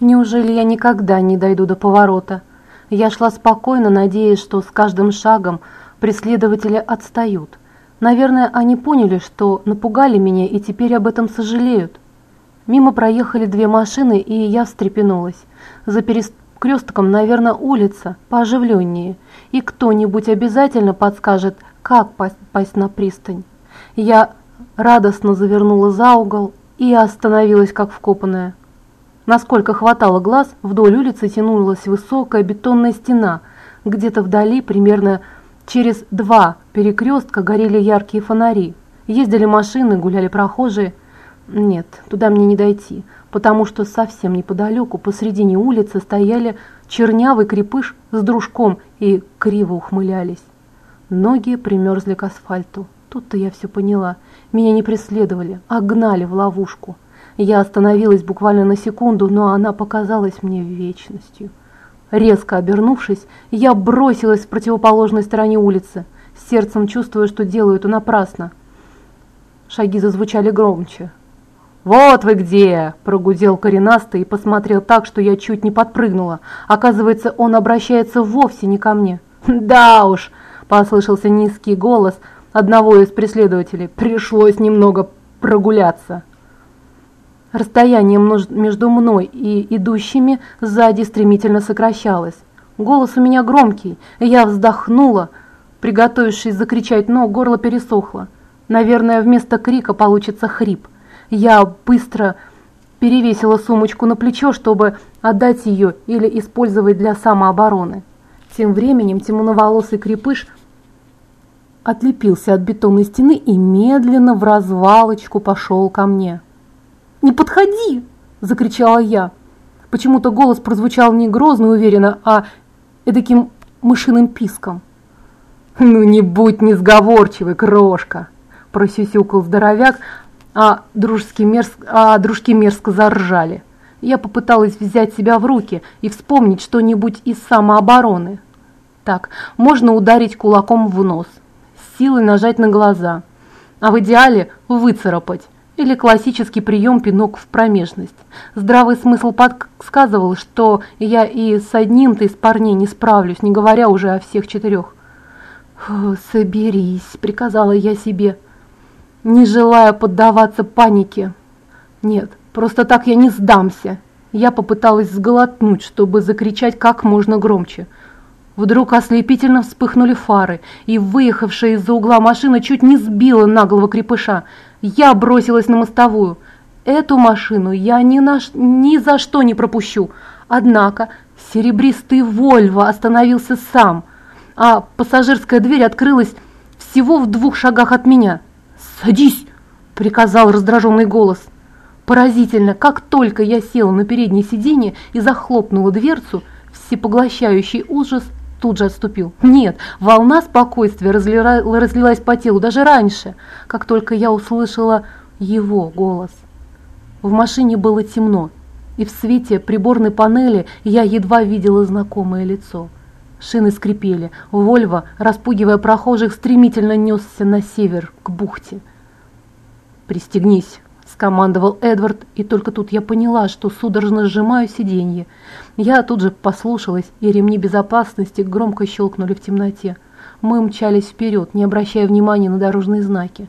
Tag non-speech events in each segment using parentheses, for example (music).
Неужели я никогда не дойду до поворота? Я шла спокойно, надеясь, что с каждым шагом преследователи отстают. Наверное, они поняли, что напугали меня и теперь об этом сожалеют. Мимо проехали две машины, и я встрепенулась. За перекрестком, наверное, улица, пооживленнее, и кто-нибудь обязательно подскажет, как попасть на пристань. Я радостно завернула за угол и остановилась, как вкопанная. Насколько хватало глаз, вдоль улицы тянулась высокая бетонная стена. Где-то вдали, примерно через два перекрестка, горели яркие фонари. Ездили машины, гуляли прохожие. Нет, туда мне не дойти, потому что совсем неподалеку, посредине улицы, стояли чернявый крепыш с дружком и криво ухмылялись. Ноги примерзли к асфальту. Тут-то я все поняла. Меня не преследовали, а гнали в ловушку. Я остановилась буквально на секунду, но она показалась мне вечностью. Резко обернувшись, я бросилась в противоположной стороне улицы, сердцем чувствуя, что делаю это напрасно. Шаги зазвучали громче. «Вот вы где!» – прогудел коренастый и посмотрел так, что я чуть не подпрыгнула. Оказывается, он обращается вовсе не ко мне. «Да уж!» – послышался низкий голос одного из преследователей. «Пришлось немного прогуляться». Расстояние между мной и идущими сзади стремительно сокращалось. Голос у меня громкий, я вздохнула, приготовившись закричать, но горло пересохло. Наверное, вместо крика получится хрип. Я быстро перевесила сумочку на плечо, чтобы отдать ее или использовать для самообороны. Тем временем темноволосый крепыш отлепился от бетонной стены и медленно в развалочку пошел ко мне. «Не подходи!» – закричала я. Почему-то голос прозвучал не грозно уверенно, а эдаким мышиным писком. «Ну не будь несговорчивой, крошка!» – просюсюкал здоровяк, а, дружки мерз... а дружки мерзко заржали. Я попыталась взять себя в руки и вспомнить что-нибудь из самообороны. Так, можно ударить кулаком в нос, силой нажать на глаза, а в идеале выцарапать. Или классический прием пинок в промежность. Здравый смысл подсказывал, что я и с одним-то из парней не справлюсь, не говоря уже о всех четырех. «Соберись», — приказала я себе, не желая поддаваться панике. «Нет, просто так я не сдамся». Я попыталась сглотнуть, чтобы закричать как можно громче. Вдруг ослепительно вспыхнули фары, и выехавшая из-за угла машина чуть не сбила наглого крепыша — я бросилась на мостовую. Эту машину я ни, на, ни за что не пропущу. Однако серебристый Вольво остановился сам, а пассажирская дверь открылась всего в двух шагах от меня. «Садись!» – приказал раздраженный голос. Поразительно, как только я села на переднее сиденье и захлопнула дверцу, всепоглощающий ужас тут же отступил. Нет, волна спокойствия разлилась по телу даже раньше, как только я услышала его голос. В машине было темно, и в свете приборной панели я едва видела знакомое лицо. Шины скрипели, Вольво, распугивая прохожих, стремительно несся на север, к бухте. «Пристегнись!» Скомандовал Эдвард, и только тут я поняла, что судорожно сжимаю сиденье. Я тут же послушалась, и ремни безопасности громко щелкнули в темноте. Мы мчались вперед, не обращая внимания на дорожные знаки.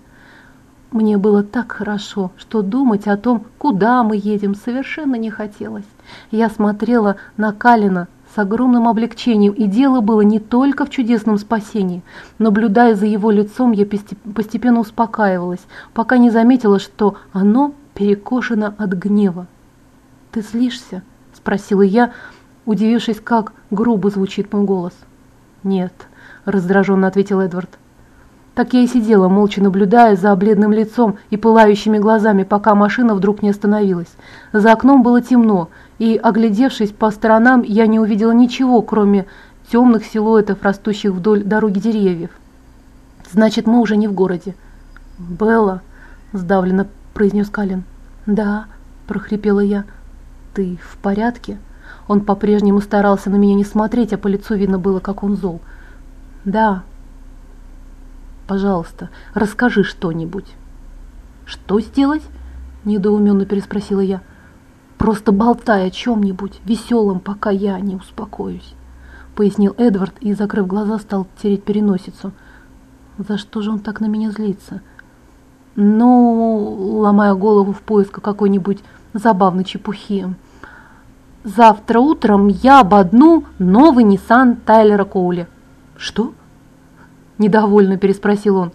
Мне было так хорошо, что думать о том, куда мы едем, совершенно не хотелось. Я смотрела на Калина с огромным облегчением, и дело было не только в чудесном спасении. Наблюдая за его лицом, я постепенно успокаивалась, пока не заметила, что оно перекошено от гнева. «Ты злишься?» – спросила я, удивившись, как грубо звучит мой голос. «Нет», – раздраженно ответил Эдвард. Так я и сидела, молча наблюдая за бледным лицом и пылающими глазами, пока машина вдруг не остановилась. За окном было темно, и, оглядевшись по сторонам, я не увидела ничего, кроме темных силуэтов, растущих вдоль дороги деревьев. «Значит, мы уже не в городе». «Белла», – сдавленно произнес Калин. «Да», – прохрипела я. «Ты в порядке?» Он по-прежнему старался на меня не смотреть, а по лицу видно было, как он зол. «Да», Пожалуйста, расскажи что-нибудь». «Что сделать?» – недоуменно переспросила я. Просто болтай о чем-нибудь веселом, пока я не успокоюсь», — пояснил Эдвард и, закрыв глаза, стал тереть «За что же он так на меня злится?» «Ну, ломая голову в поисках какой-нибудь забавной чепухи. Завтра утром я ободну новый Nissan Тайлера Коули». «Что?» – недовольно переспросил он.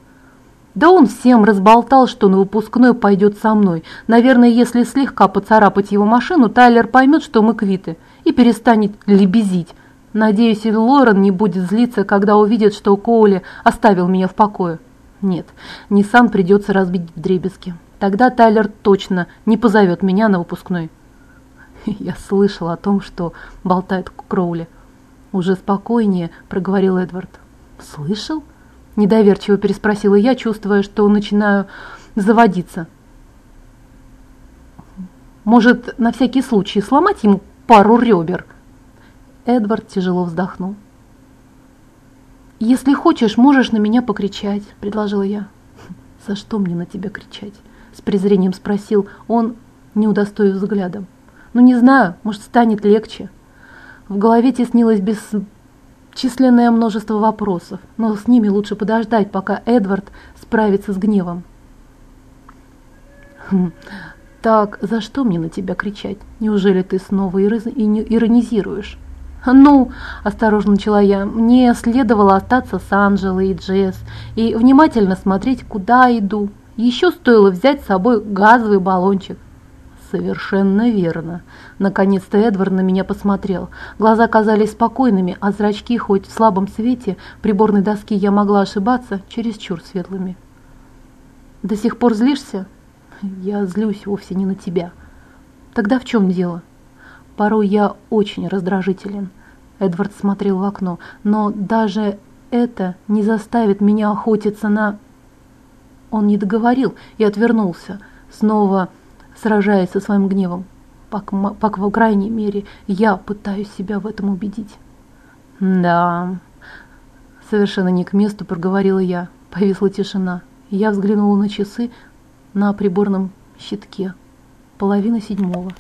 Да он всем разболтал, что на выпускной пойдет со мной. Наверное, если слегка поцарапать его машину, Тайлер поймет, что мы квиты, и перестанет лебезить. Надеюсь, и Лорен не будет злиться, когда увидит, что Коули оставил меня в покое. Нет, Ниссан придется разбить в дребезги. Тогда Тайлер точно не позовет меня на выпускной. (laughs) Я слышал о том, что болтает Кроули. Уже спокойнее проговорил Эдвард. Слышал? Недоверчиво переспросила я, чувствуя, что начинаю заводиться. Может, на всякий случай сломать ему пару ребер? Эдвард тяжело вздохнул. «Если хочешь, можешь на меня покричать», – предложила я. «За что мне на тебя кричать?» – с презрением спросил он, не удостоив взглядом. «Ну, не знаю, может, станет легче». В голове теснилось без численное множество вопросов, но с ними лучше подождать, пока Эдвард справится с гневом. Хм, «Так, за что мне на тебя кричать? Неужели ты снова иронизируешь?» «Ну», – осторожно начала я, – «мне следовало остаться с Анжелой и Джесс и внимательно смотреть, куда иду. Еще стоило взять с собой газовый баллончик. «Совершенно верно». Наконец-то Эдвард на меня посмотрел. Глаза казались спокойными, а зрачки, хоть в слабом свете приборной доски я могла ошибаться, чересчур светлыми. «До сих пор злишься?» «Я злюсь вовсе не на тебя». «Тогда в чем дело?» «Порой я очень раздражителен». Эдвард смотрел в окно. «Но даже это не заставит меня охотиться на...» Он не договорил и отвернулся. Снова сражаясь со своим гневом. По, по, крайней мере, я пытаюсь себя в этом убедить. «Да...» Совершенно не к месту проговорила я. Повисла тишина. Я взглянула на часы на приборном щитке. Половина седьмого.